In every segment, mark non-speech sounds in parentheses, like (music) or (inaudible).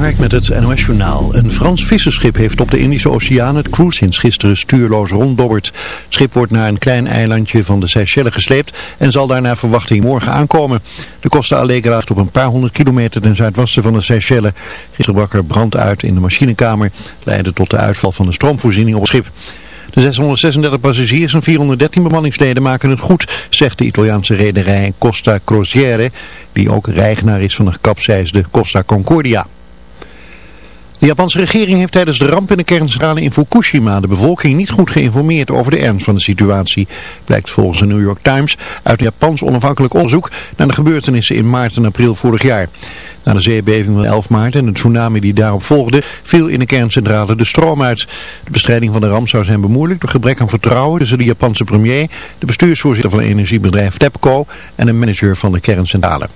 Met het NOS Journaal. Een Frans visserschip heeft op de Indische Oceaan het cruisehint gisteren stuurloos ronddobberd. Het schip wordt naar een klein eilandje van de Seychelles gesleept en zal daar naar verwachting morgen aankomen. De Costa Allegra ligt op een paar honderd kilometer ten zuidwesten van de Seychelles. Gisteren brak er brand uit in de machinekamer, leidde tot de uitval van de stroomvoorziening op het schip. De 636 passagiers en 413 bemanningsleden maken het goed, zegt de Italiaanse rederij Costa Crociere, die ook eigenaar is van de kapseisde Costa Concordia. De Japanse regering heeft tijdens de ramp in de kerncentrale in Fukushima de bevolking niet goed geïnformeerd over de ernst van de situatie. Blijkt volgens de New York Times uit een Japans onafhankelijk onderzoek naar de gebeurtenissen in maart en april vorig jaar. Na de zeebeving van 11 maart en de tsunami die daarop volgde, viel in de kerncentrale de stroom uit. De bestrijding van de ramp zou zijn bemoeilijkt door gebrek aan vertrouwen tussen de Japanse premier, de bestuursvoorzitter van energiebedrijf TEPCO en een manager van de kerncentrale.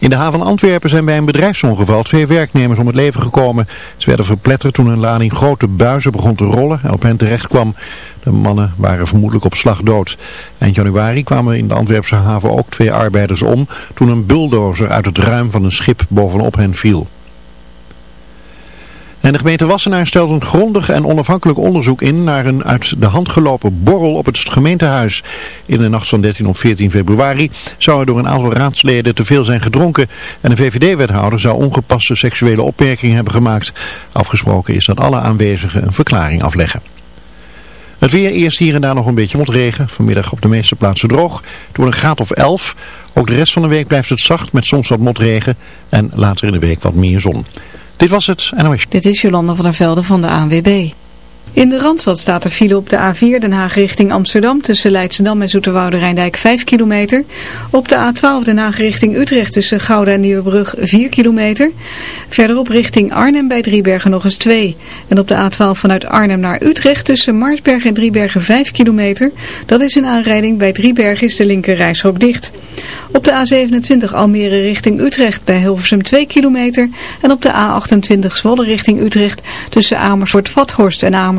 In de haven Antwerpen zijn bij een bedrijfsongeval twee werknemers om het leven gekomen. Ze werden verpletterd toen een lading grote buizen begon te rollen en op hen terecht kwam. De mannen waren vermoedelijk op slag dood. Eind januari kwamen in de Antwerpse haven ook twee arbeiders om toen een bulldozer uit het ruim van een schip bovenop hen viel. En de gemeente Wassenaar stelt een grondig en onafhankelijk onderzoek in naar een uit de hand gelopen borrel op het gemeentehuis. In de nacht van 13 op 14 februari zou er door een aantal raadsleden te veel zijn gedronken en de VVD-wethouder zou ongepaste seksuele opmerkingen hebben gemaakt. Afgesproken is dat alle aanwezigen een verklaring afleggen. Het weer eerst hier en daar nog een beetje motregen. Vanmiddag op de meeste plaatsen droog. Door een graad of 11. Ook de rest van de week blijft het zacht met soms wat motregen. En later in de week wat meer zon. Dit was het NOS. Dit is Jolanda van der Velde van de ANWB. In de Randstad staat er file op de A4 Den Haag richting Amsterdam tussen Leidschendam en Zoeterwoude Rijndijk 5 kilometer. Op de A12 Den Haag richting Utrecht tussen Gouda en Nieuwebrug 4 kilometer. Verderop richting Arnhem bij Driebergen nog eens 2. En op de A12 vanuit Arnhem naar Utrecht tussen Marsberg en Driebergen 5 kilometer. Dat is een aanrijding bij Driebergen is de linker reishok dicht. Op de A27 Almere richting Utrecht bij Hilversum 2 kilometer. En op de A28 Zwolle richting Utrecht tussen Amersfoort-Vathorst en Amersfoort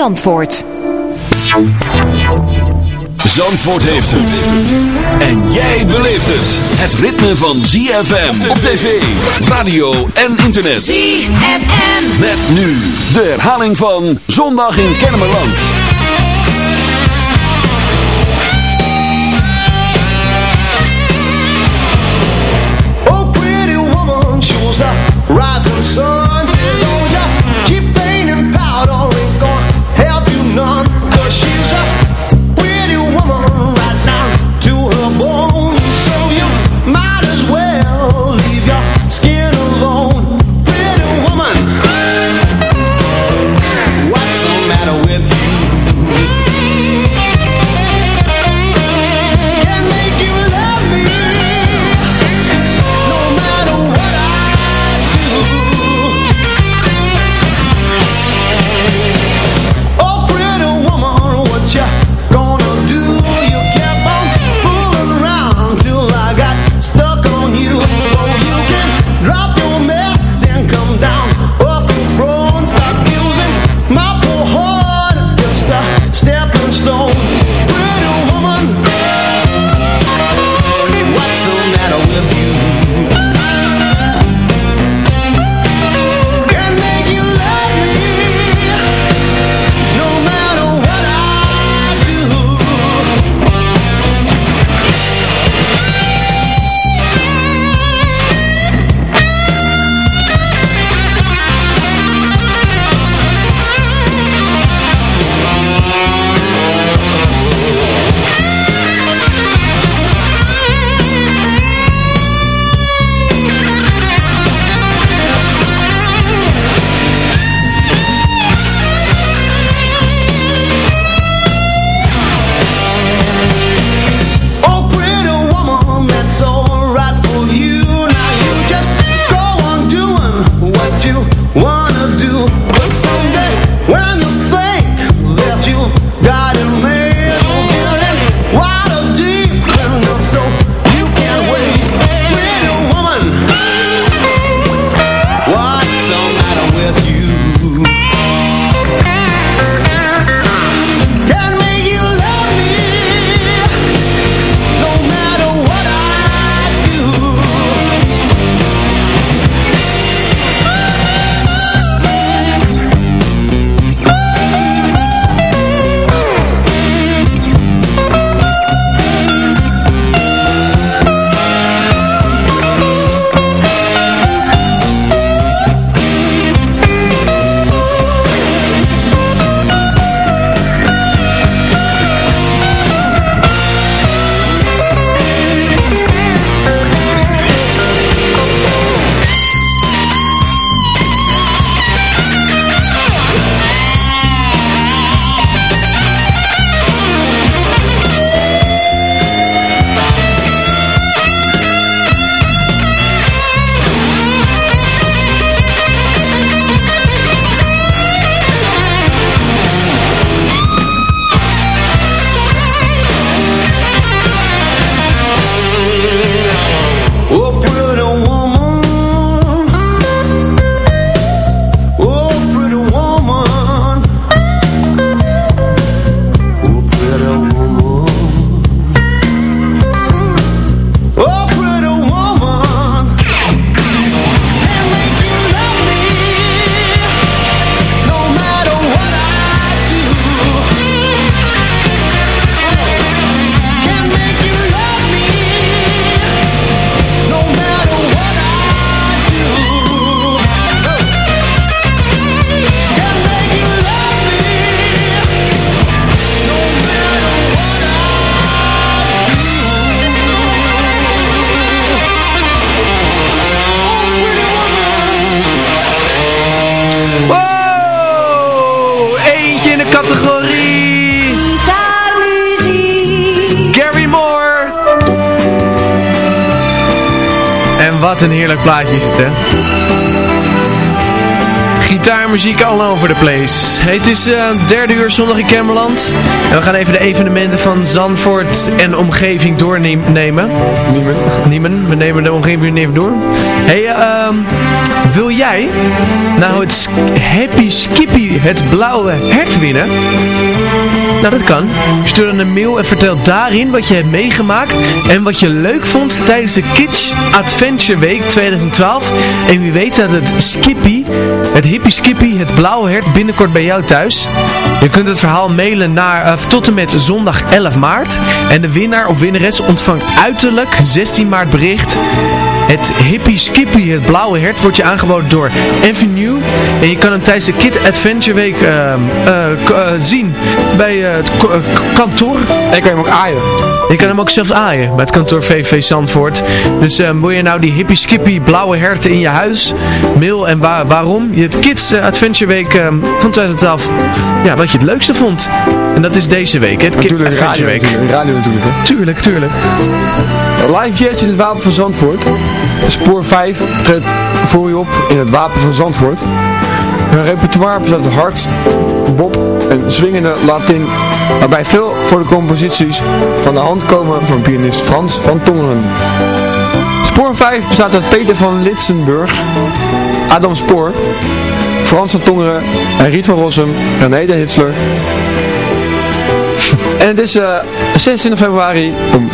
Zandvoort. Zandvoort heeft het. En jij beleeft het. Het ritme van ZFM op tv, radio en internet. ZFM. Met nu de herhaling van Zondag in Kennemerland. Oh, pretty woman, shows the rising sun. Oh, plaatje is het, hè? Gitaarmuziek all over the place. Het is eh, derde uur zondag in Kemmerland. En we gaan even de evenementen van Zandvoort en omgeving doornemen. Niemen. Niemen. We nemen de omgeving even door. hey, ehm, wil jij nou het Happy Skippy, het blauwe hert winnen? Nou, dat kan. Stuur dan een mail en vertel daarin wat je hebt meegemaakt en wat je leuk vond tijdens de Kids Adventure Week 2012. En wie weet dat het Skippy, het hippie Skippy, het blauwe hert binnenkort bij jou thuis. Je kunt het verhaal mailen naar eh, tot en met zondag 11 maart. En de winnaar of winnares ontvangt uiterlijk 16 maart bericht. Het Hippie Skippy, het blauwe hert, wordt je aangeboden door Avenue. En je kan hem tijdens de Kid Adventure Week ehm, eh, eh, zien bij eh, het kantoor. En kan hem ook aaien. Je kan hem ook zelfs aaien bij het kantoor VV Zandvoort. Dus ehm, wil je nou die Hippie Skippy blauwe hert in je huis? Mail en waar, waarom? Je het Kids Adventure Week ehm, van 2012. Ja, wat je het leukste vond. En dat is deze week, hè, Natuurlijk, radio, Week. natuurlijk, radio natuurlijk. Hè. Tuurlijk, tuurlijk. Live Jazz in het Wapen van Zandvoort. Spoor 5 treedt voor je op in het Wapen van Zandvoort. Hun repertoire bestaat uit hard, bop en swingende Latin, waarbij veel voor de composities van de hand komen van pianist Frans van Tongeren. Spoor 5 bestaat uit Peter van Litsenburg, Adam Spoor, Frans van Tongeren en Riet van Rossum, René de Hitsler. En het is eh 26 februari om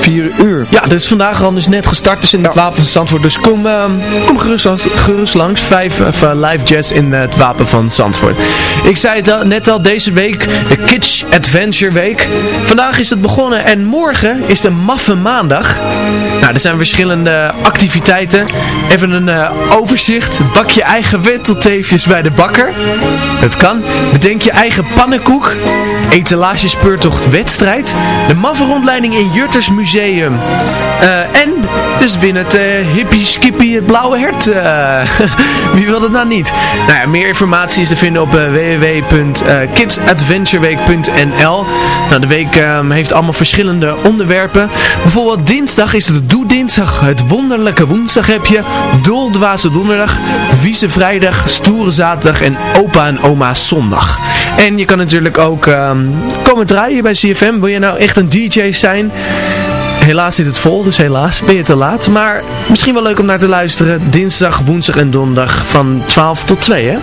4 uur. Ja, dus vandaag al dus net gestart dus in het Wapen van Zandvoort. Dus kom, ehm, kom gerust, langs- gerust langs. Vijf eh, live jazz in het Wapen van Zandvoort. Ik zei het al, net al, deze week de Kitsch Adventure Week. Vandaag is het begonnen en morgen is de Maffe Maandag. Nou, er zijn verschillende activiteiten. Even een eh, overzicht. Bak je eigen wentelteefjes bij de bakker. Dat kan. Bedenk je eigen pannenkoek. Etalagespeurtocht wedstrijd. De Maffe rondleiding in Jutters Museum. Eh, en dus win het eh, hippie skippie het blauwe hert. eh. (laughs) wie wil dat nou niet? Nou ja, meer informatie is te vinden op eh, www.kidsadventureweek.nl Nou, de week ehm, heeft allemaal verschillende onderwerpen. Bijvoorbeeld dinsdag is het Doe Dinsdag, het wonderlijke woensdag heb je. Doldwaze donderdag, vieze vrijdag, stoere zaterdag en opa en oma zondag. En je kan natuurlijk ook ehm, komen draaien bij CFM. Wil je nou echt een DJ zijn? Helaas zit het vol, dus helaas ben je te laat. Maar misschien wel leuk om naar te luisteren. Dinsdag, woensdag en donderdag van 12 tot 2, hè?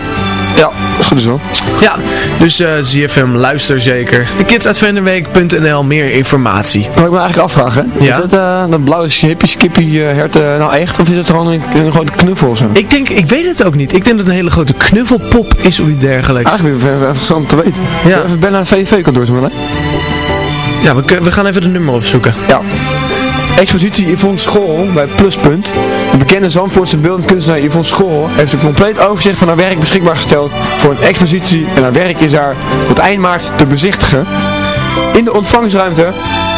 Ja, dat is goed zo. Ja, dus eh ZFM luister zeker. Kidsadventureweek.nl, meer informatie. Wat ik me eigenlijk afvragen, Ja? is dat, eh, dat blauwe hippie skippy hert eh, nou echt? Of is het gewoon een, een grote knuffel of zo? Ik denk, ik weet het ook niet. Ik denk dat het een hele grote knuffelpop is of iets dergelijks. Eigenlijk even interessant te weten. Ja. Even ben naar een VV-kantoor te willen. Ja, we, gaan even de nummer opzoeken. Ja. Expositie Yvonne School bij Pluspunt. De bekende Zandvoortse beeldend kunstenaar Yvonne School heeft een compleet overzicht van haar werk beschikbaar gesteld voor een expositie en haar werk is daar tot eind maart te bezichtigen. In de ontvangstruimte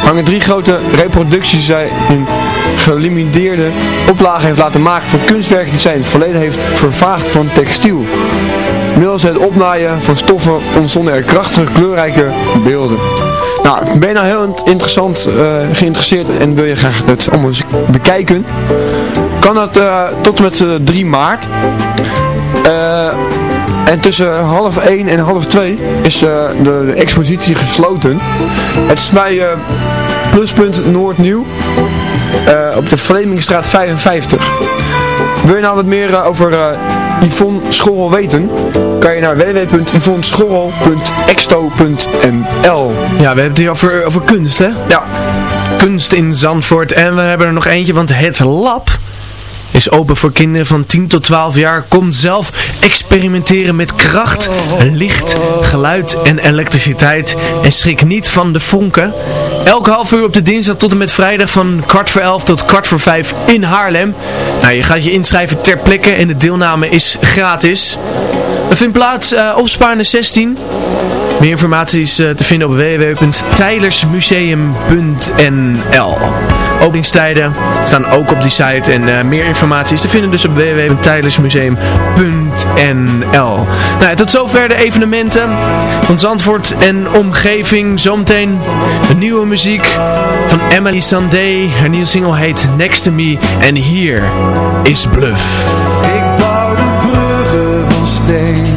hangen drie grote reproducties zij in gelimiteerde oplagen heeft laten maken van kunstwerken die zij in het verleden heeft vervaagd van textiel. Middels het opnaaien van stoffen ontstonden er krachtige, kleurrijke beelden. Nou, ben je nou heel int- interessant eh, geïnteresseerd en wil je graag het allemaal eens bekijken? Kan dat eh, tot en met eh, 3 maart. Eh, en tussen half 1 en half 2 is de, de expositie gesloten. Het is bij Pluspunt Noordnieuw op de Vlemingstraat 55. Wil je nou wat meer over Yvonne Schorrel weten? Kan je naar www.yvonneschorrel.exto.nl Ja, we hebben het hier over, over kunst, hè? Ja. Kunst in Zandvoort. En we hebben er nog eentje, want het lab is open voor kinderen van 10 tot 12 jaar. Kom zelf experimenteren met kracht, licht, geluid en elektriciteit. En schrik niet van de vonken. Elke half uur op de dinsdag tot en met vrijdag van kwart voor 11 tot kwart voor 5 in Haarlem. Nou, je gaat je inschrijven ter plekke en de deelname is gratis. Het vindt plaats eh, op Spaarne 16. Meer informatie is eh, te vinden op www.tijlersmuseum.nl Openingstijden staan ook op die site en eh, meer informatie is te vinden dus op www.tijlersmuseum.nl Nou, tot zover de evenementen van Zandvoort en omgeving. Zometeen de nieuwe muziek van Emily Sandé. Haar nieuwe single heet Next to Me en hier is Bluff. Ik bouwde bruggen van steen,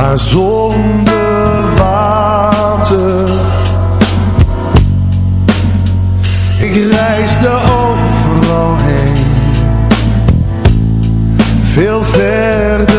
maar zonder water. Ik reisde overal heen, veel verder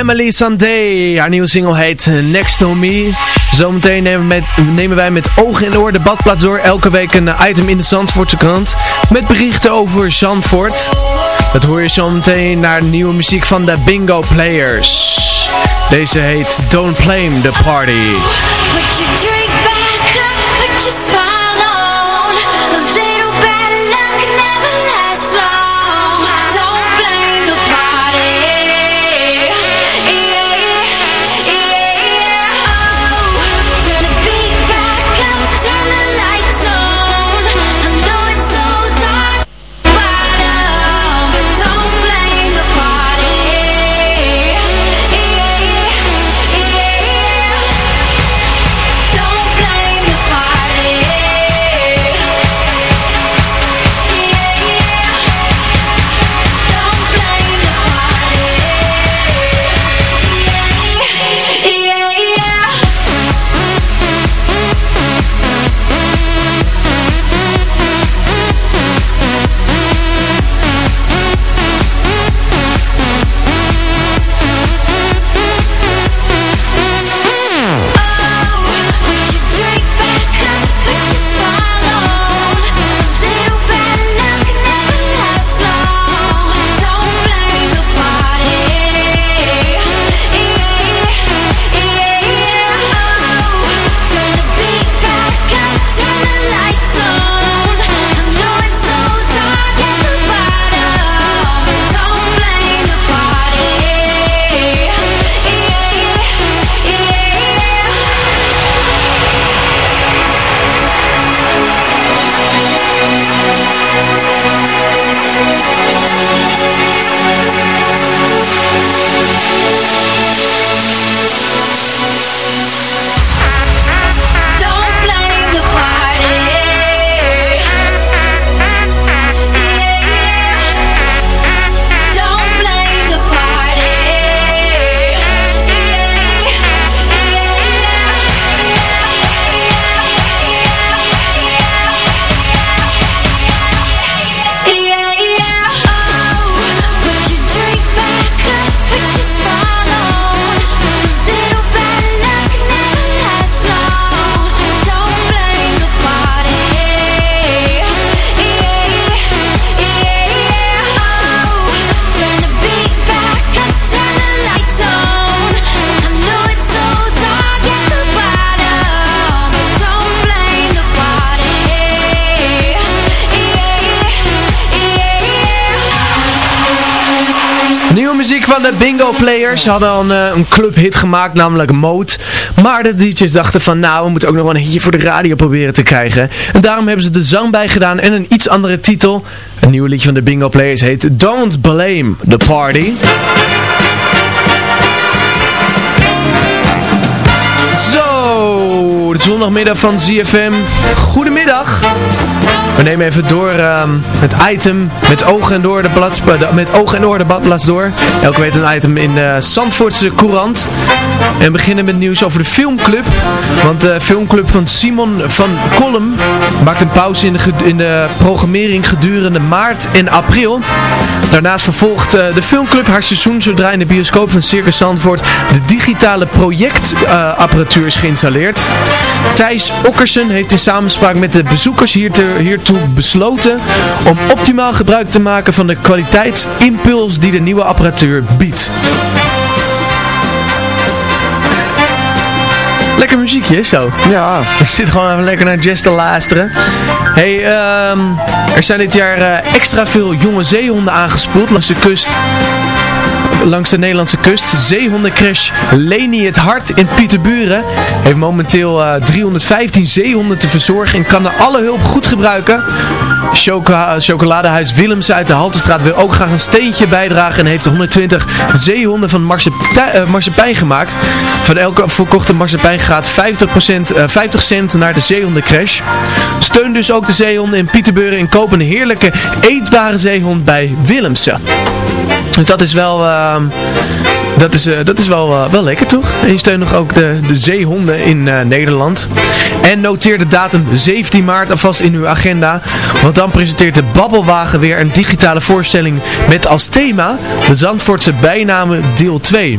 Emily Sandé. Haar nieuwe single heet eh, Next to Me. Zometeen nemen, nemen wij met ogen en oor de badplaats door. Elke week een item in de Zandvoortse krant. Met berichten over Zandvoort. Dat hoor je zometeen naar nieuwe muziek van de Bingo Players. Deze heet Don't Blame the Party. Put your drink back up, put your Players. Hadden al een, eh, een clubhit gemaakt, namelijk Mode. Maar de DJ's dachten van, nou, we moeten ook nog wel een hitje voor de radio proberen te krijgen. En daarom hebben ze de zang bijgedaan en een iets andere titel. Een nieuwe liedje van de Bingo Players heet Don't Blame the Party. Zo, de zondagmiddag van ZFM. Goedemiddag. We nemen even door ehm, het item met oog en door de blad, eh, met oog en oor de badplaats door. Elke week een item in de Zandvoortse Courant. En we beginnen met nieuws over de filmclub. Want de filmclub van Simon van Kolm maakt een pauze in de, in de programmering gedurende maart en april. Daarnaast vervolgt eh, de filmclub haar seizoen zodra in de bioscoop van Circus Zandvoort de digitale projectapparatuur is geïnstalleerd. Thijs Okkersen heeft in samenspraak met de bezoekers hiertoe, besloten om optimaal gebruik te maken van de kwaliteitsimpuls die de nieuwe apparatuur biedt. Lekker muziekje, zo. Ja. Je zit gewoon even lekker naar jazz te luisteren. Hey, ehm, er zijn dit jaar eh, extra veel jonge zeehonden aangespoeld langs de kust. Langs de Nederlandse kust. Zeehondencrash Leni het Hart in Pieterburen heeft momenteel eh, 315 zeehonden te verzorgen en kan er alle hulp goed gebruiken. Choco Chocoladehuis Willems uit de Haltestraat wil ook graag een steentje bijdragen en heeft 120 zeehonden van eh, marsepein gemaakt. Van elke verkochte marsepein gaat 50%, eh, 50 cent naar de zeehondencrash. Steun dus ook de zeehonden in Pieterburen en koop een heerlijke eetbare zeehond bij Willemsen. Dus dat is wel, ehm, Dat is, eh, dat is wel, eh, wel lekker toch? En je steunt nog ook de, de zeehonden in eh, Nederland. En noteer de datum 17 maart alvast in uw agenda. Want dan presenteert de Babbelwagen weer een digitale voorstelling met als thema de Zandvoortse bijnamen deel 2.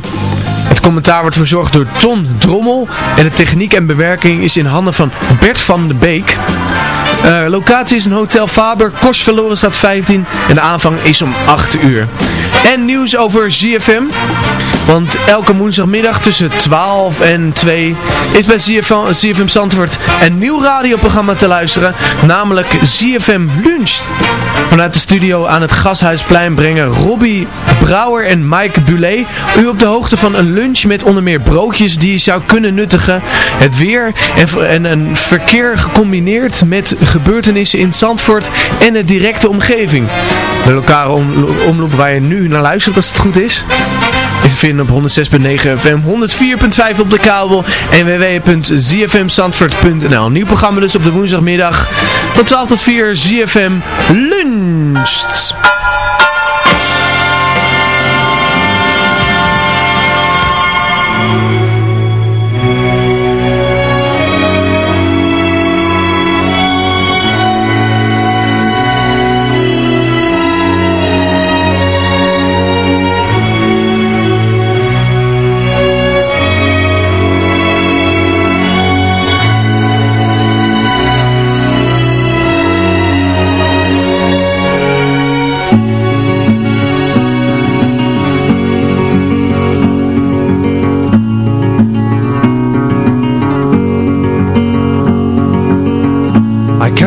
Het commentaar wordt verzorgd door Ton Drommel en de techniek en bewerking is in handen van Bert van de Beek. Eh, locatie is een Hotel Faber, Kors verloren staat 15 en de aanvang is om 8 uur. En nieuws over ZFM. Want elke woensdagmiddag tussen 12 en 2 is bij ZFM, ZFM Zandvoort een nieuw radioprogramma te luisteren. Namelijk ZFM Lunch. Vanuit de studio aan het Gashuisplein brengen Robbie Brouwer en Mike Bulet u op de hoogte van een lunch met onder meer broodjes die je zou kunnen nuttigen. Het weer en, en een verkeer gecombineerd met gebeurtenissen in Zandvoort en de directe omgeving. De lokale omlo- omroep waar je nu naar luistert als het goed is. Is te vinden op 106.9 FM, 104.5 op de kabel en www.zfmzandvoort.nl Nieuw programma dus op de woensdagmiddag van 12 tot 4 ZFM Luncht.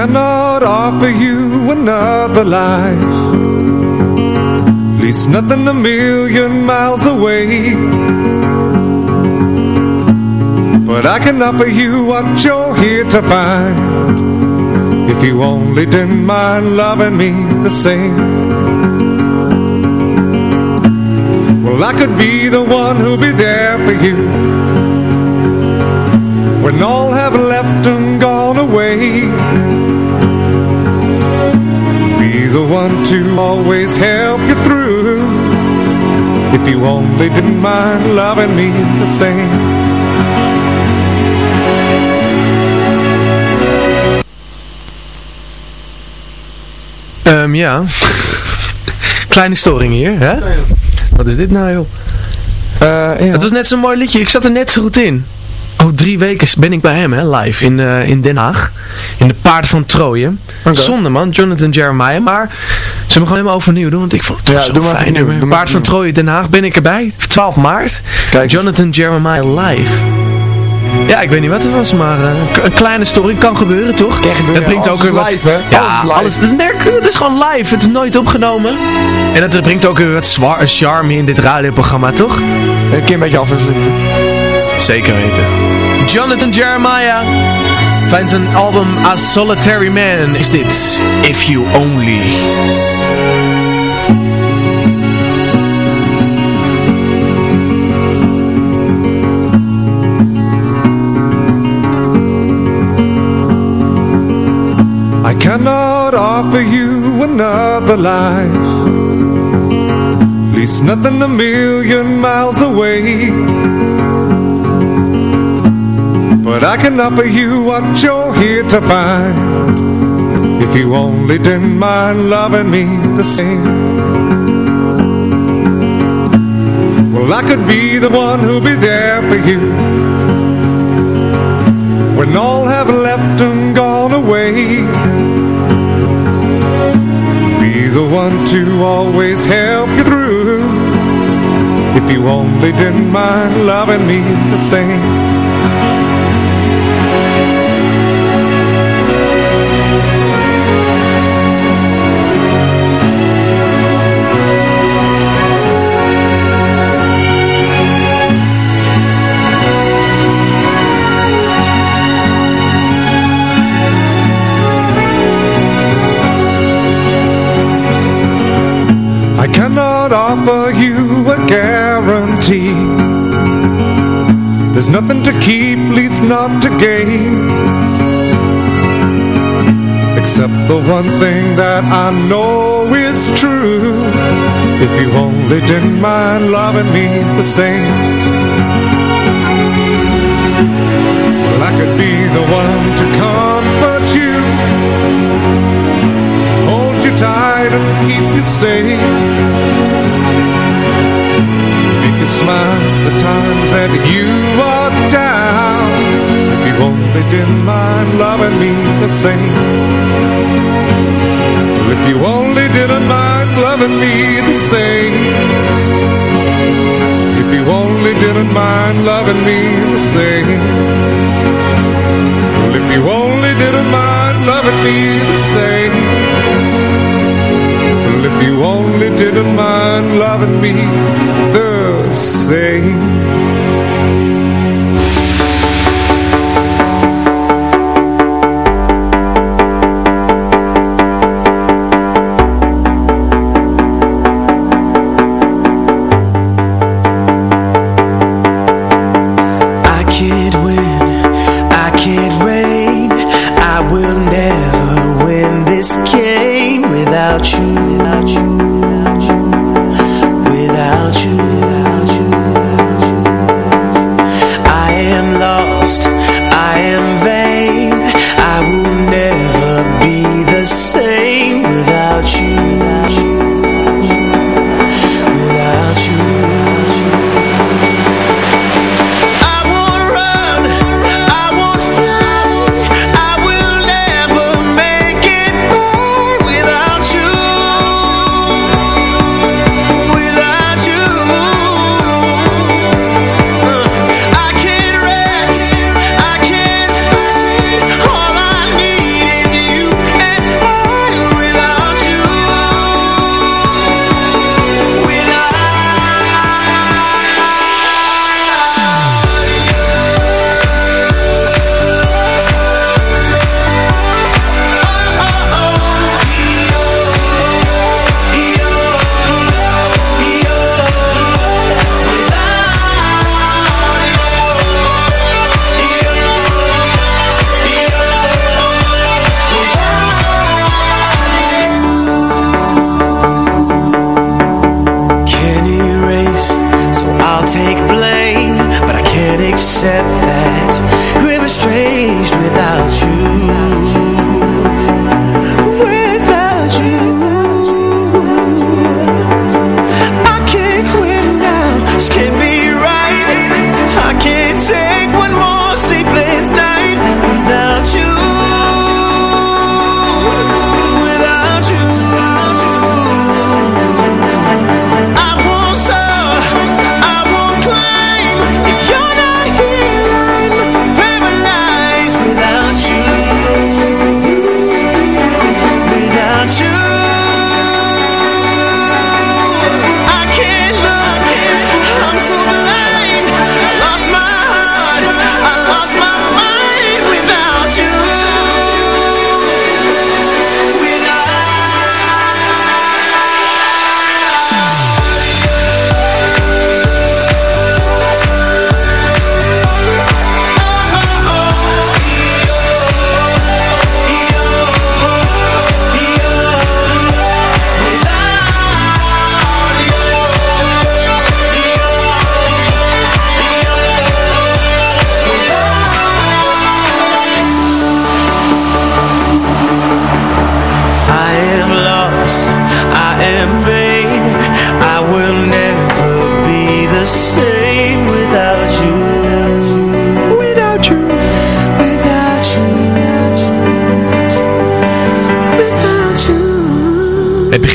Cannot offer you another life. At least nothing a million miles away. But I can offer you what you're here to find. If you only didn't mind loving me the same. Well, I could be the one who'll be there for you. When all have left and gone away the one to always help you through If you only didn't mind loving me the same Ehm, ja. (laughs) Kleine storing hier, hè? Wat is dit nou, joh? Het was net zo'n mooi liedje. Ik zat er net zo goed in. Oh, drie weken ben ik bij hem, hè, live in, eh, in Den Haag. In de Paard van Troje. Zonde, man. Jonathan Jeremiah. Maar ze hebben gewoon helemaal overnieuw doen, want ik vond het toch Ja, zo doe maar fijn. even nummer. nieuw, doe maar Paard van Troje, Den Haag. Ben ik erbij. 12 maart. Jonathan Jeremiah live. Ja, ik weet niet wat het was, maar eh, een kleine story kan gebeuren, toch? gebeuren, Dat brengt ook weer wat... live, hè? Ja, Alles is live. alles. Het is, merk, het is gewoon live. Het is nooit opgenomen. En dat brengt ook weer wat charme in dit radioprogramma, toch? Een keer een beetje afwisseling. Zeker weten. Jonathan Jeremiah finds een album A Solitary Man is dit. If You Only. I cannot offer you another life At least nothing a million miles away But I can offer you what you're here to find. If you only didn't mind loving me the same. Well, I could be the one who'll be there for you. When all have left and gone away. Be the one to always help you through. If you only didn't mind loving me the same cannot offer you a guarantee. There's nothing to keep, least not to gain. Except the one thing that I know is true. If you only didn't mind loving me the same. Well, I could be the one to and keep you safe. Make you smile the times that you are down. If you only didn't mind loving me the same. If you only didn't mind loving me the same. If you only didn't mind loving me the same. Well, if you only didn't mind loving me the same you only didn't mind loving me the same. I can't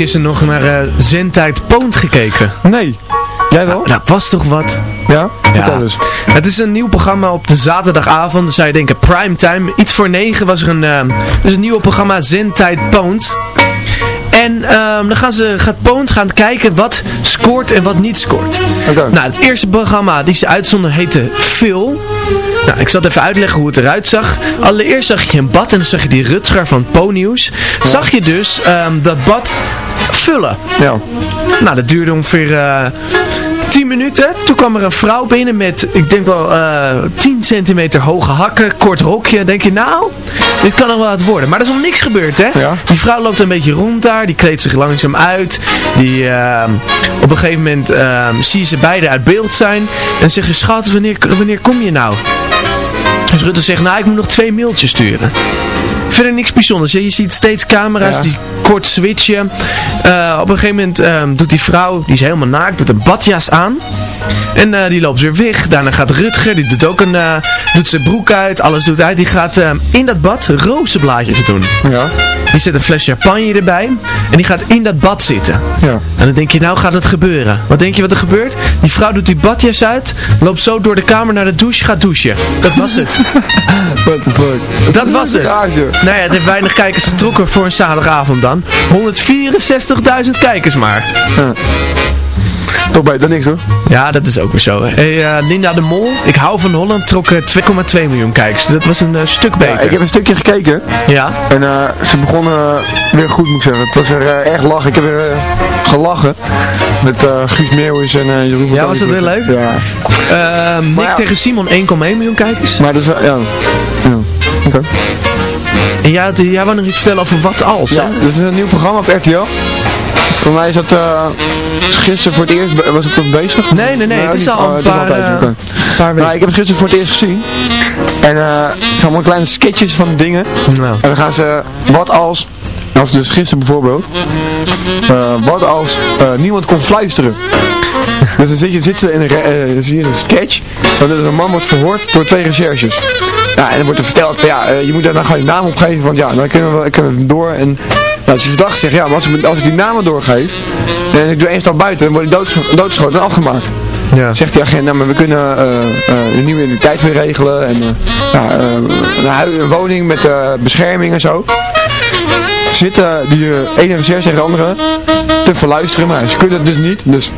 gisteren nog naar eh, Zendtijd Poont gekeken? Nee. Jij wel? Nou, was toch wat? Ja? Vertel Ja. eens. Het is een nieuw programma op de zaterdagavond. Dan zou je denken primetime. Iets voor negen was er een, eh, dus een nieuwe programma Zendtijd Poont. En ehm, dan gaan ze, gaat Poont gaan kijken wat scoort en wat niet scoort. Oké. Nou, het eerste programma die ze uitzonden heette Phil. Nou, ik zal even uitleggen hoe het eruit zag. Allereerst zag je een bad en dan zag je die Rutger van Po-nieuws. Zag je dus ehm, dat bad vullen. Ja. Nou, dat duurde ongeveer eh, 10 minuten. Toen kwam er een vrouw binnen met, ik denk wel, eh 10 centimeter hoge hakken, kort rokje. denk je, nou, dit kan nog wel wat worden. Maar er is nog niks gebeurd, hè? Ja. Die vrouw loopt een beetje rond daar, die kleedt zich langzaam uit. Die, ehm, op een gegeven moment ehm, zie je ze beide uit beeld zijn. En zeg je, schat, wanneer, wanneer kom je nou? Dus Rutte zegt, nou, ik moet nog twee mailtjes sturen. Verder niks bijzonders. Je ziet steeds camera's Ja. die kort switchen. Eh, op een gegeven moment ehm, doet die vrouw, die is helemaal naakt, doet een badjas aan. En eh, die loopt weer weg. Daarna gaat Rutger, die doet ook een, eh, doet zijn broek uit, alles doet uit. Die gaat ehm, in dat bad rozenblaadjes doen. Ja. Die zet een fles champagne erbij. En die gaat in dat bad zitten. Ja. En dan denk je, nou gaat het gebeuren. Wat denk je wat er gebeurt? Die vrouw doet die badjas uit, loopt zo door de kamer naar de douche, gaat douchen. Dat was het. (laughs) What the fuck. Dat was het. Nou ja, het heeft weinig kijkers getrokken voor een zaterdagavond dan. 164.000 kijkers maar. Toch beter niks hoor. Ja, dat is ook weer zo. Hey, eh, Linda de Mol, ik hou van Holland, trok eh, 2,2 miljoen kijkers. Dat was een eh, stuk beter. Ja, ik heb een stukje gekeken. Ja. En eh, ze begonnen weer goed moet ik zeggen. Het was er eh, echt lachen. Ik heb weer eh, gelachen. Met eh, Guus Meeuwis en eh Jeroen van Ja, was dat weer leuk? Ja. Eh, Nick ja. tegen Simon 1,1 miljoen kijkers. Maar dus, eh, ja. ja. Oké. En jij, jij wou nog iets vertellen over wat als, Ja, hè? dit is een nieuw programma op RTL. Voor mij is dat eh, gisteren voor het eerst, was het toch bezig? Nee, nee, nee, het is niet. al een is paar, paar weken. Nou, ik heb het gisteren voor het eerst gezien. En eh, het zijn allemaal kleine sketches van dingen. Nou. En dan gaan ze, wat als, als dus gisteren bijvoorbeeld, eh, wat als niemand kon fluisteren. (laughs) Dus dan zit je, zit ze in een, zie je een sketch, dat een man wordt verhoord door twee recherches. Ja, en dan wordt er verteld van ja, je moet daar dan gewoon je naam opgeven, want ja, dan kunnen we, kunnen we door. En nou, als je verdacht zegt, ja, maar als ik, als ik die namen doorgeef, en ik doe één stap buiten, dan word ik dood, doodgeschoten en afgemaakt. Ja. Zegt die agent, nou, maar we kunnen eh, eh, een nieuwe identiteit weer regelen. En eh, ja, een, een woning met bescherming en zo. Zitten die ene recherche tegen de andere te verluisteren, maar ze kunnen het dus niet. Dus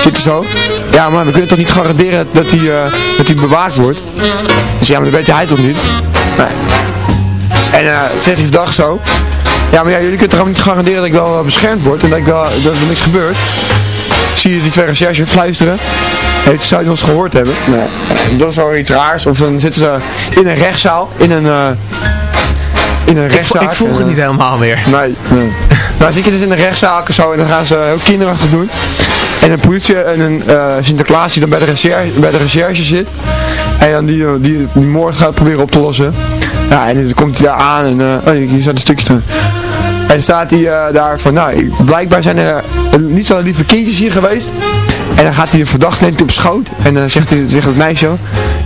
zitten zo. Ja, maar we kunnen toch niet garanderen dat hij dat bewaakt wordt. Dus ja, maar dat weet hij toch niet. Nee. En zegt die verdacht zo. Ja, maar ja, jullie kunnen toch ook niet garanderen dat ik wel eh, beschermd word en dat, ik wel, dat er niks gebeurt. Zie je die twee recherches fluisteren. Heeft, zou je ons gehoord hebben? Nee. Eh, Dat is al iets raars. Of dan zitten ze in een rechtszaal. In een, eh in een Ik, rechtszaal. ik volg het niet helemaal meer. Nee, nee. (laughs) Nou zit je dus in een rechtszaal zo en dan gaan ze heel kinderachtig doen. En een politie en een eh, Sinterklaas die dan bij de, recherche, bij de recherche zit. En dan die, eh, die, die moord gaat proberen op te lossen. Ja, en dan komt hij daar aan en eh, oh, hier staat een stukje terug. En staat hij eh, daar van, nou, blijkbaar zijn er eh, niet zo lieve kindjes hier geweest. En dan gaat hij een verdachte neemt hij op schoot. En dan zegt, hij, zegt het meisje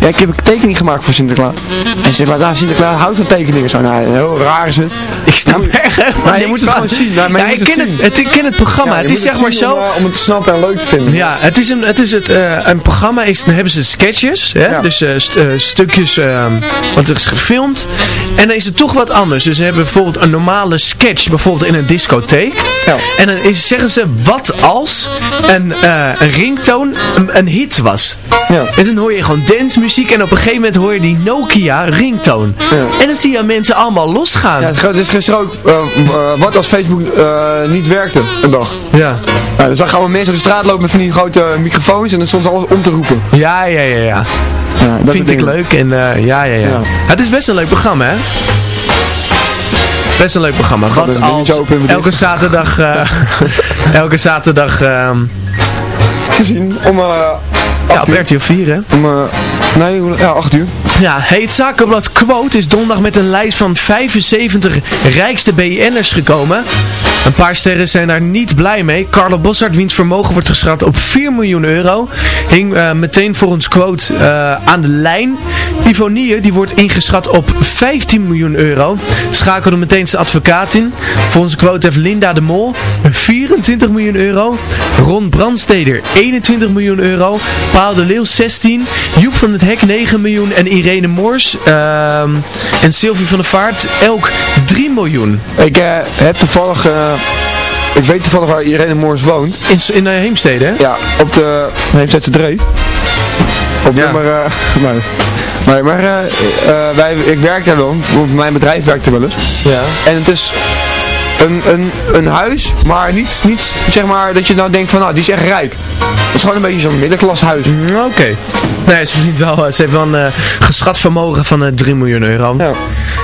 ja, ik heb een tekening gemaakt voor Sinterklaas. En ze zegt, nou, Sinterklaas houdt van tekeningen zo. Nou, heel raar is het. Ik snap echt Maar je moet het gewoon zien. Nou, maar ja, ik, het ken zien. het, het, ik ken het programma. Ja, het is zeg maar zo... Om, eh, om het te snappen en leuk te vinden. Ja, het is een, het is het, eh, een programma, is, dan hebben ze sketches, hè? Ja. dus eh, st- stukjes, eh, wat er is gefilmd. En dan is het toch wat anders. Dus ze hebben bijvoorbeeld een normale sketch, bijvoorbeeld in een discotheek. Ja. En dan is, zeggen ze, wat als een, een ringtoon een, een hit was. Ja. En dan hoor je gewoon dancemuziek en op een gegeven moment hoor je die Nokia ringtoon. Ja. En dan zie je mensen allemaal losgaan. Ja, het is- gisteren ook, eh, eh, wat als Facebook eh, niet werkte, een dag. ja. Ja, dan zag je allemaal mensen op de straat lopen met van die grote microfoons en dan stond alles om te roepen. Ja, ja, ja, ja. Ja, dat Vind ik leuk en ja, ja, ja. Het is best een leuk programma, hè? Best een leuk programma. Wat dus als elke zaterdag, (laughs) elke zaterdag, ehm, Gezien om eh ja, 8 op. RTL 4, hè? Om, eh, nee, ja, 8 uur. Ja, het zakenblad Quote is donderdag met een lijst van 75 rijkste BN'ers gekomen. Een paar sterren zijn daar niet blij mee. Carlo Bossard, wiens vermogen wordt geschat op 4 miljoen euro, hing eh, meteen volgens Quote eh, aan de lijn. Ivonie, die wordt ingeschat op 15 miljoen euro. Schakelde meteen zijn advocaat in. Volgens Quote heeft Linda de Mol 24 miljoen euro. Ron Brandsteder 21 miljoen euro. Paul de Leeuw 16. Van het Hek 9 miljoen. En Irene Moors ehm, en Sylvie van der Vaart elk 3 miljoen. Ik eh, heb toevallig, eh, ik weet toevallig waar Irene Moors woont. In, in Heemstede, hè? Ja, op de Heemstedse Dreef. Op Ja. nummer, eh, (laughs) maar eh, eh, wij, ik werk daar wel, want mijn bedrijf werkt er wel eens. Ja. En het is een, een, een huis, maar niet, niet zeg maar dat je nou denkt van nou die is echt rijk. Het is gewoon een beetje zo'n middenklashuis. Mm, Oké. Nee, ze verdient wel, eh, ze heeft wel een eh, geschat vermogen van eh 3 miljoen euro. Ja.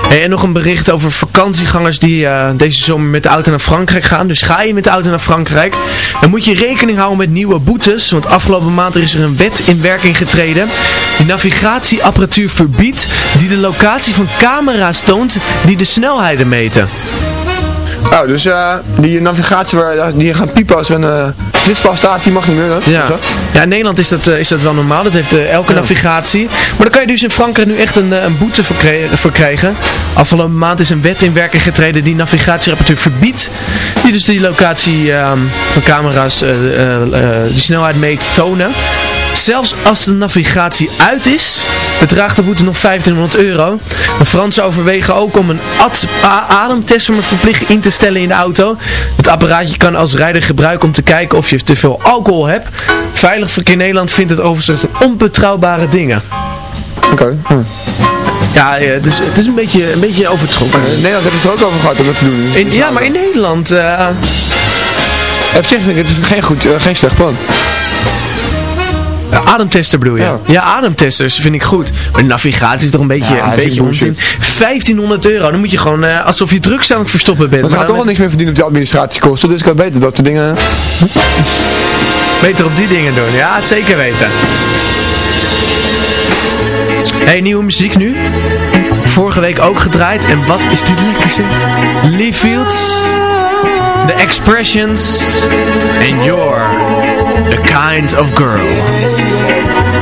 Hey, en nog een bericht over vakantiegangers die eh, deze zomer met de auto naar Frankrijk gaan. Dus ga je met de auto naar Frankrijk, dan moet je rekening houden met nieuwe boetes. Want afgelopen maand is er een wet in werking getreden die navigatieapparatuur verbiedt die de locatie van camera's toont die de snelheden meten. Nou, dus eh, die navigatie waar die gaan piepen als er een eh flitspaal staat, die mag niet meer. hè? Ja. In Nederland is dat, eh, is dat wel normaal. Dat heeft eh, elke Ja. navigatie. Maar dan kan je dus in Frankrijk nu echt een, eh, een boete voor, krijgen. Afgelopen maand is een wet in werking getreden die navigatieapparatuur verbiedt. Die dus die locatie ehm, van camera's eh, eh, eh, die snelheid meet tonen. Zelfs als de navigatie uit is, bedraagt de boete nog 1500 euro. De Fransen overwegen ook om een ademtest verplicht in te stellen in de auto. Het apparaatje kan als rijder gebruiken om te kijken of je te veel alcohol hebt. Veilig verkeer Nederland vindt het overigens onbetrouwbare dingen. Oké. hm. Ja, eh, het is, het is een beetje, een beetje overtrokken. Maar in Nederland hebben ze het er ook over gehad om dat te doen. In, ja, maar in Nederland... eh, Op zich vind ik het geen, goed, eh, geen slecht plan. Ja, ademtesten bedoel je? Ja. Ja. ademtesters vind ik goed. Maar navigatie is toch een beetje, Ja, een beetje onzin. 1500 euro, dan moet je gewoon eh, alsof je drugs aan het verstoppen bent. Maar ze gaan toch wel dan niks meer verdienen op die administratiekosten, dus ik kan beter dat soort dingen... beter op die dingen doen. Ja, zeker weten. Hey, nieuwe muziek nu. Vorige week ook gedraaid. En wat is dit lekker zeg. Lee Fields. The Expressions. And you're the kind of girl.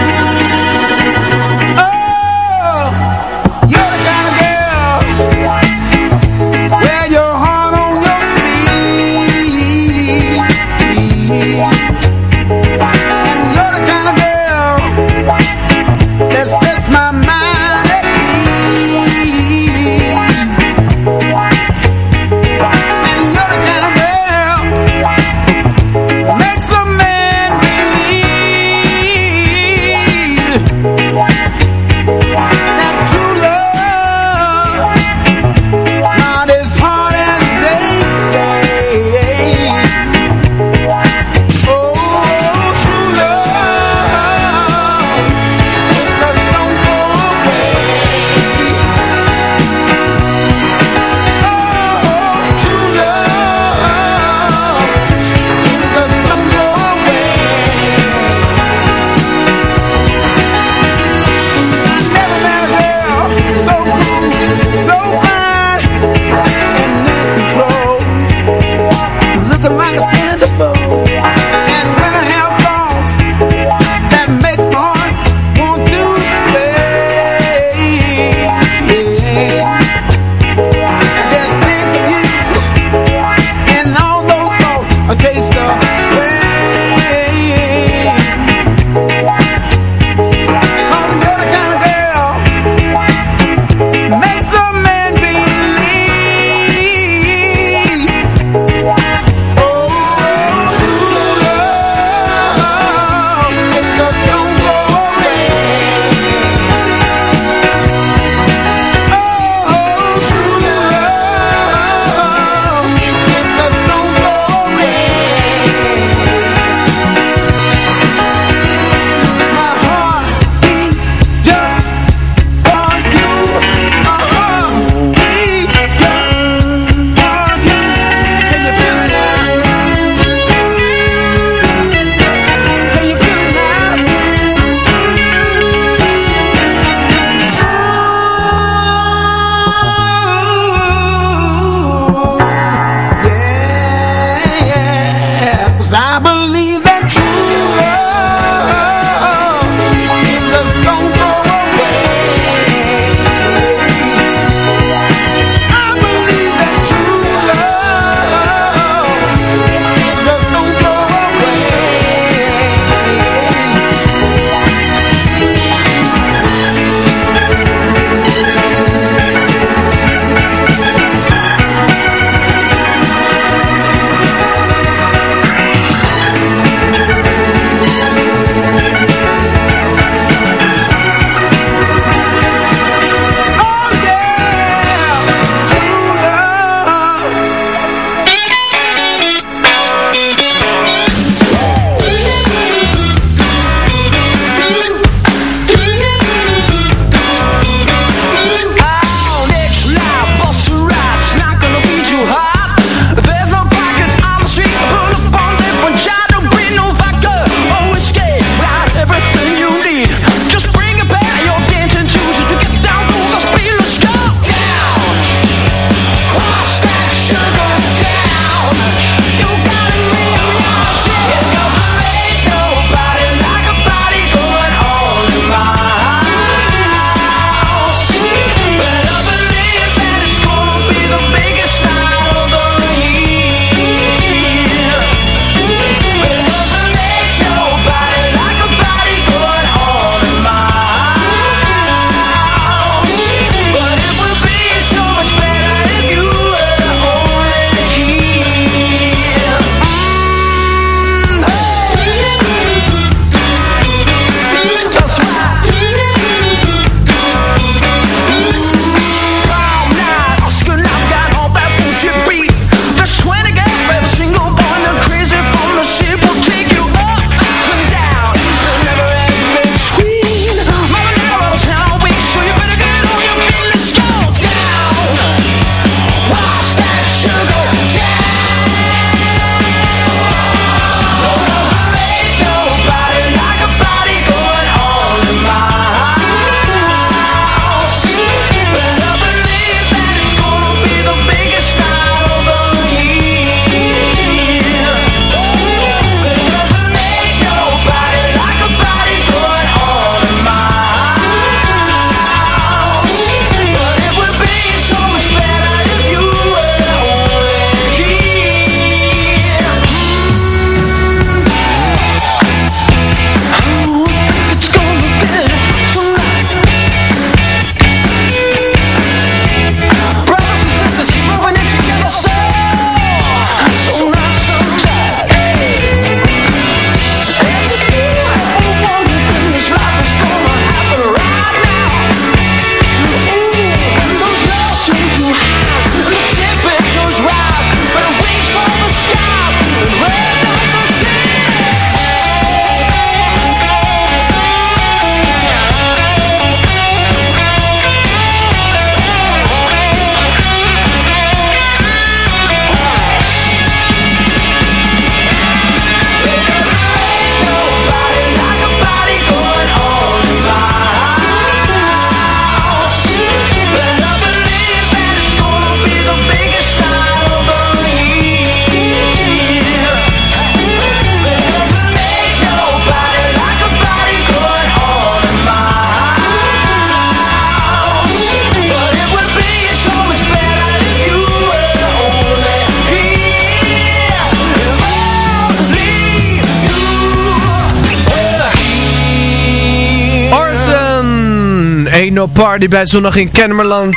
Party bij Zondag in Kennemerland.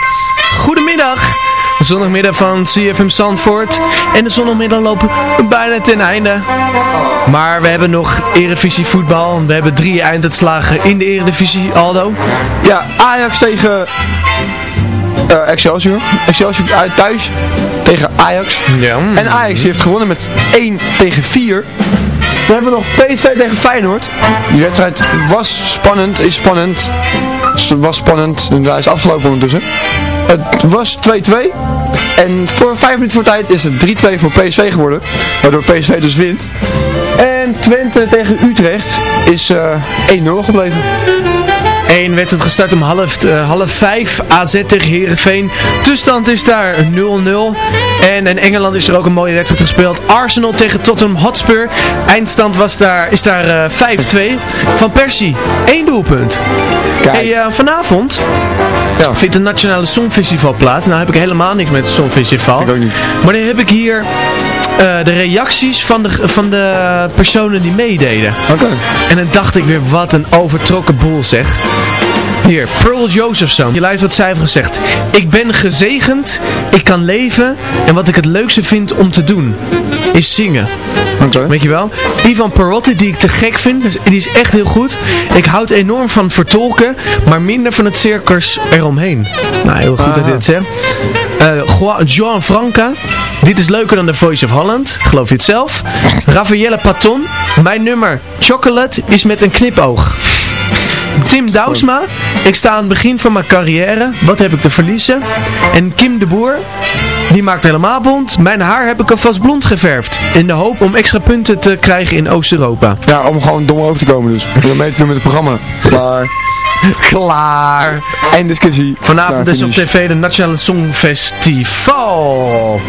Goedemiddag. De zondagmiddag van CFM Zandvoort. En de zondagmiddag lopen bijna ten einde. Maar we hebben nog Eredivisie voetbal. We hebben drie einduitslagen in de Eredivisie, Aldo. Ja, Ajax tegen eh, Excelsior. Excelsior uit thuis tegen Ajax. Ja. En Ajax heeft gewonnen met 1 tegen 4. We hebben nog PSV tegen Feyenoord. Die wedstrijd was spannend, is spannend. Het was spannend en daar is afgelopen ondertussen. Het was 2-2. En voor 5 minuten voor tijd is het 3-2 voor PSV geworden. Waardoor PSV dus wint. En Twente tegen Utrecht is eh 1-0 gebleven. Eén wedstrijd gestart om half, eh, half vijf. AZ tegen Heerenveen. Tussenstand is daar 0-0. En in Engeland is er ook een mooie wedstrijd gespeeld. Arsenal tegen Tottenham Hotspur. Eindstand was daar, is daar eh, 5-2. Van Persie, één doelpunt. Kijk. Hey, eh, vanavond Ja. vindt het Nationale Songfestival plaats. Nou heb ik helemaal niks met het Songfestival. Ik ook niet. Maar dan heb ik hier eh, de reacties van de, van de personen die meededen. Oké. En dan dacht ik weer, wat een overtrokken boel zeg. Hier, Pearl Josephson. Je luistert wat zij heeft gezegd. Ik ben gezegend, ik kan leven en wat ik het leukste vind om te doen, is zingen. Oké. Weet je wel? Ivan Perotti, die ik te gek vind, dus die is echt heel goed. Ik houd enorm van vertolken, maar minder van het circus eromheen. Nou, heel goed dat hij het zegt. Gua- Joan Franca, dit is leuker dan The Voice of Holland, geloof je het zelf. Raffaella Paton, mijn nummer Chocolate is met een knipoog. Tim Douwsma, ik sta aan het begin van mijn carrière, wat heb ik te verliezen? En Kim de Boer, die maakt helemaal bond. Mijn haar heb ik alvast blond geverfd, in de hoop om extra punten te krijgen in Oost-Europa. Ja, om gewoon dom over te komen dus. Om mee te doen met het programma. Klaar. (laughs) Klaar! Einde discussie. Vanavond Klaar, dus op tv de Nationale Songfestival.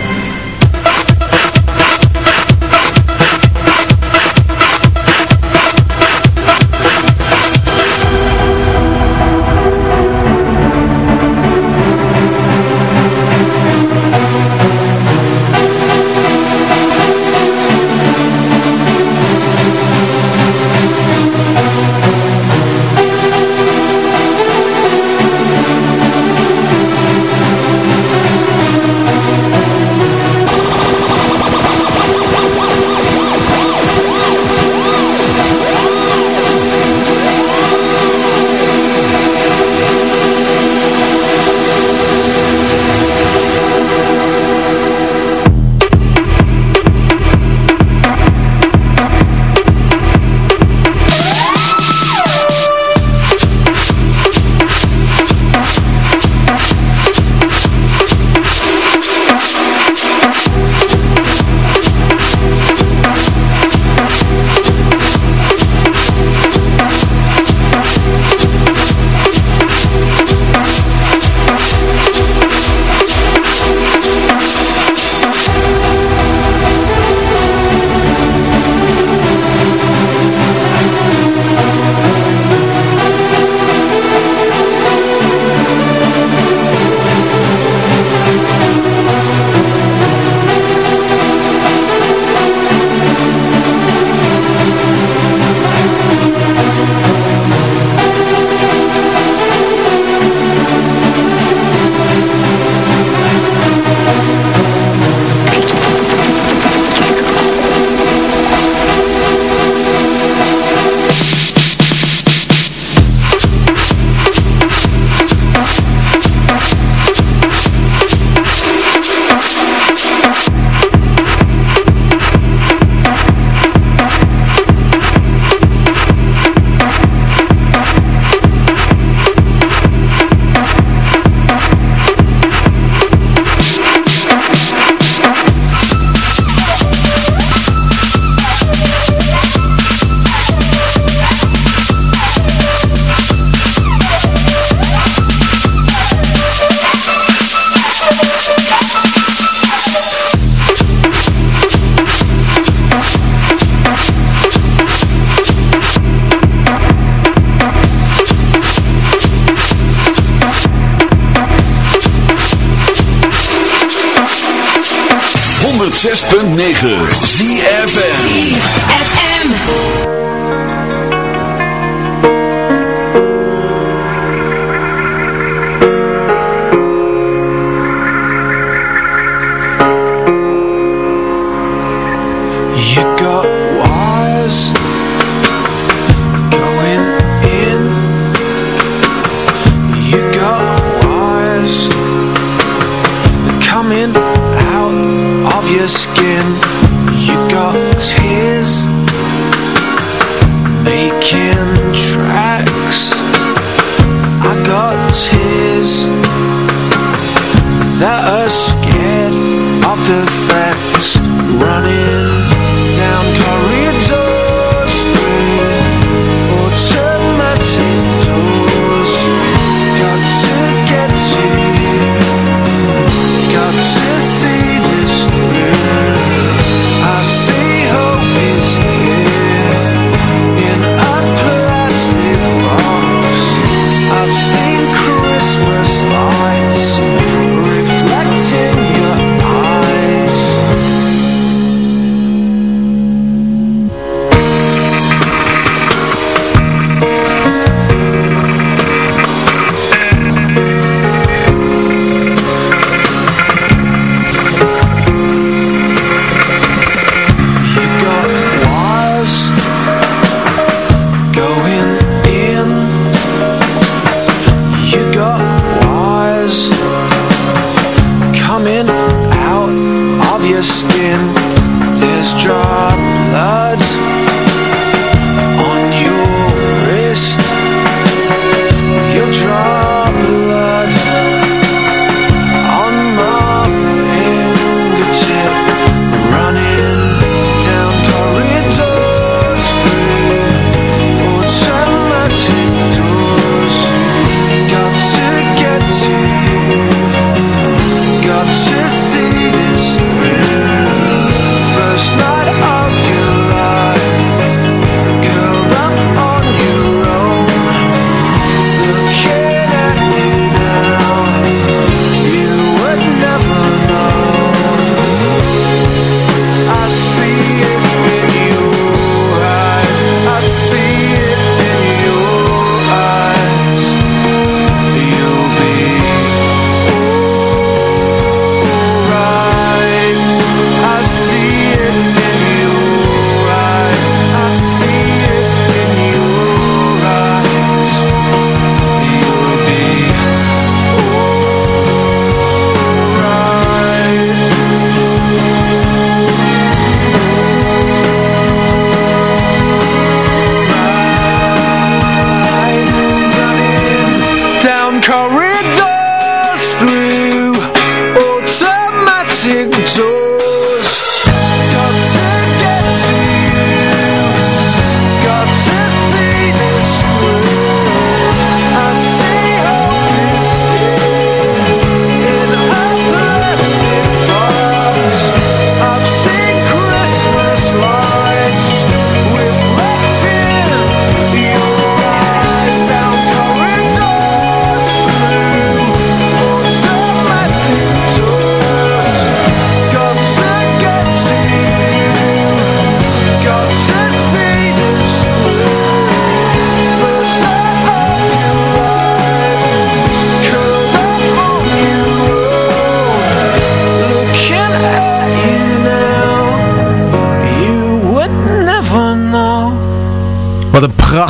The running down corridors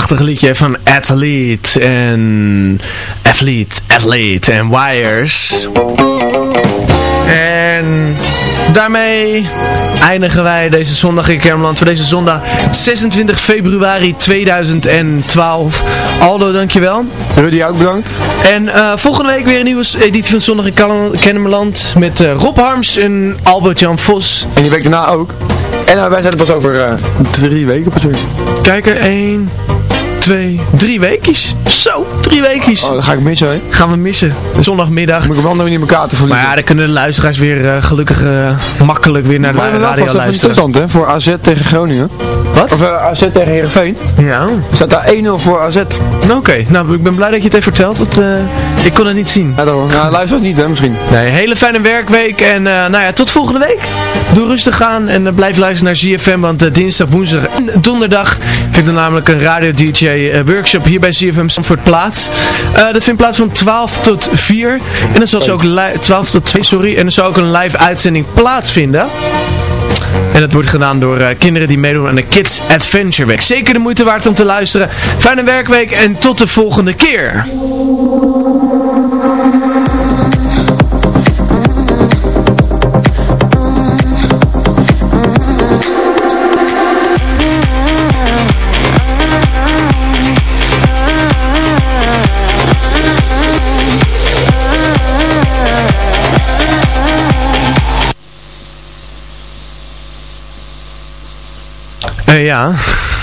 prachtig liedje van Athlete en Athlete, Athlete en Wires. En daarmee eindigen wij deze zondag in Kermeland voor deze zondag 26 februari 2012. Aldo, dankjewel. Rudy, ook bedankt. En eh, volgende week weer een nieuwe editie van Zondag in Kennemerland met eh, Rob Harms en Albert-Jan Vos. En die week daarna ook. En eh, wij zijn er pas over drie weken pas weer. Kijken, 1, 2, drie weekjes. Zo, drie weekjes. Oh, dan ga ik missen, hè. Gaan we missen. Zondagmiddag. Moet ik wel nog niet in te verliezen. Maar ja, dan kunnen de luisteraars weer eh, gelukkig eh, makkelijk weer naar de Maar radio luisteren. tussenstand, hè, voor AZ tegen Groningen. Wat? Of eh, AZ tegen Heerenveen. Ja. Er staat daar 1-0 voor AZ. Oké, nou ik ben blij dat je het even vertelt, want ik kon het niet zien. Ja, daarom. Luister niet, hè, misschien. Nee, hele fijne werkweek en nou ja, tot volgende week. Doe rustig aan en blijf luisteren naar ZFM, want dinsdag, woensdag en donderdag vindt er namelijk een radio-dj eh, workshop hier bij ZFM Zandvoort plaats. Eh, dat vindt plaats van 12 tot 4 en dan zal ze ook li- 12 tot 2, sorry, en er zal ook een live uitzending plaatsvinden. En dat wordt gedaan door eh, kinderen die meedoen aan de Kids Adventure Week. Zeker de moeite waard om te luisteren. Fijne werkweek en tot de volgende keer. Ja.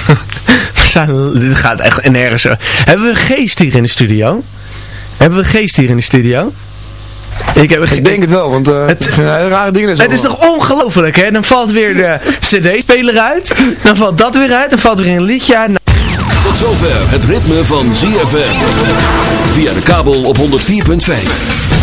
(laughs) We zijn, dit gaat echt nergens. Hebben we een geest hier in de studio? Hebben we een geest hier in de studio? Ik, heb, Ik denk het wel, want eh Het- het, zijn hele rare dingen. het is toch ongelooflijk, hè? Dan valt weer de cd-speler uit. Dan valt dat weer uit. Dan valt weer een liedje uit. Tot zover het ritme van ZFM. Via de kabel op 104.5.